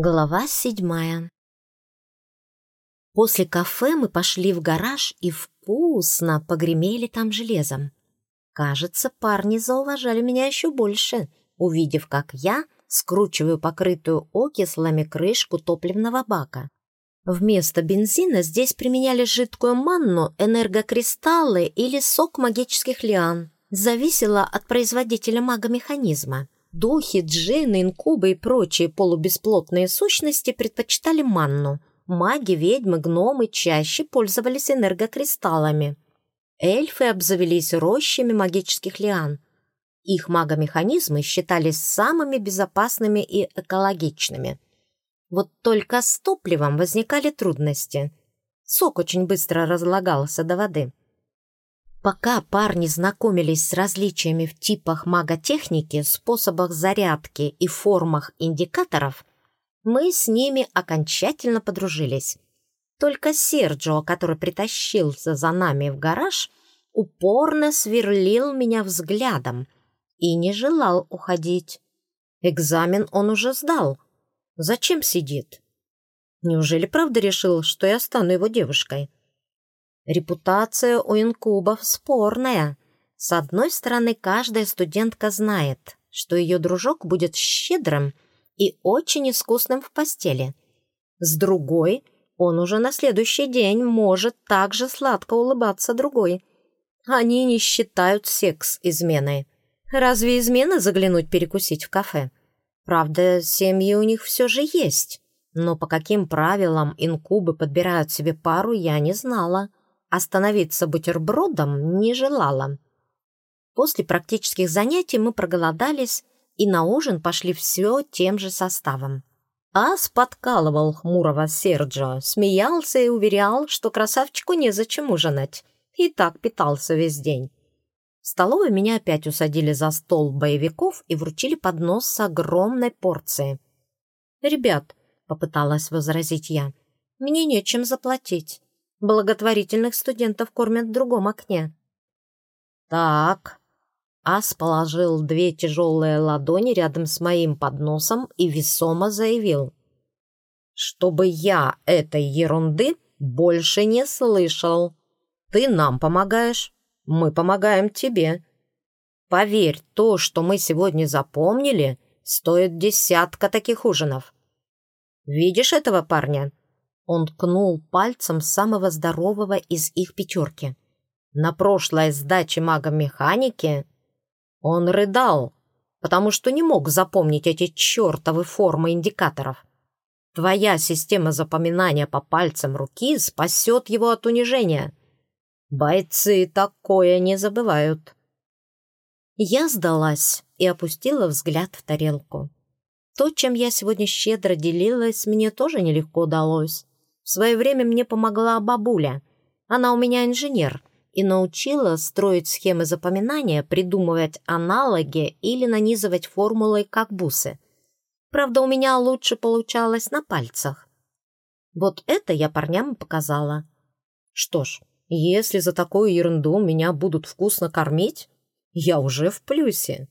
Глава седьмая После кафе мы пошли в гараж и вкусно погремели там железом. Кажется, парни зауважали меня еще больше, увидев, как я скручиваю покрытую окислами крышку топливного бака. Вместо бензина здесь применяли жидкую манну, энергокристаллы или сок магических лиан. Зависело от производителя мага-механизма. Духи, джинны, инкубы и прочие полубесплотные сущности предпочитали манну. Маги, ведьмы, гномы чаще пользовались энергокристаллами. Эльфы обзавелись рощами магических лиан. Их магомеханизмы считались самыми безопасными и экологичными. Вот только с топливом возникали трудности. Сок очень быстро разлагался до воды. Пока парни знакомились с различиями в типах маготехники, способах зарядки и формах индикаторов, мы с ними окончательно подружились. Только Серджио, который притащился за нами в гараж, упорно сверлил меня взглядом и не желал уходить. Экзамен он уже сдал. Зачем сидит? Неужели правда решил, что я стану его девушкой? Репутация у инкубов спорная. С одной стороны, каждая студентка знает, что ее дружок будет щедрым и очень искусным в постели. С другой, он уже на следующий день может также сладко улыбаться другой. Они не считают секс изменой. Разве измена заглянуть перекусить в кафе? Правда, семьи у них все же есть. Но по каким правилам инкубы подбирают себе пару, я не знала. Остановиться бутербродом не желала. После практических занятий мы проголодались и на ужин пошли все тем же составом. Ас подкалывал хмурого Серджо, смеялся и уверял, что красавчику незачем ужинать. И так питался весь день. В столовой меня опять усадили за стол боевиков и вручили поднос с огромной порцией. «Ребят», — попыталась возразить я, — «мне нечем заплатить. Благотворительных студентов кормят в другом окне. Так. Ас положил две тяжелые ладони рядом с моим подносом и весомо заявил. «Чтобы я этой ерунды больше не слышал. Ты нам помогаешь, мы помогаем тебе. Поверь, то, что мы сегодня запомнили, стоит десятка таких ужинов. Видишь этого парня? Он ткнул пальцем самого здорового из их пятерки. На прошлой сдаче магом-механики он рыдал, потому что не мог запомнить эти чертовы формы индикаторов. Твоя система запоминания по пальцам руки спасет его от унижения. Бойцы такое не забывают. Я сдалась и опустила взгляд в тарелку. То, чем я сегодня щедро делилась, мне тоже нелегко удалось. В свое время мне помогла бабуля. Она у меня инженер и научила строить схемы запоминания, придумывать аналоги или нанизывать формулы как бусы. Правда, у меня лучше получалось на пальцах. Вот это я парням показала. Что ж, если за такую ерунду меня будут вкусно кормить, я уже в плюсе.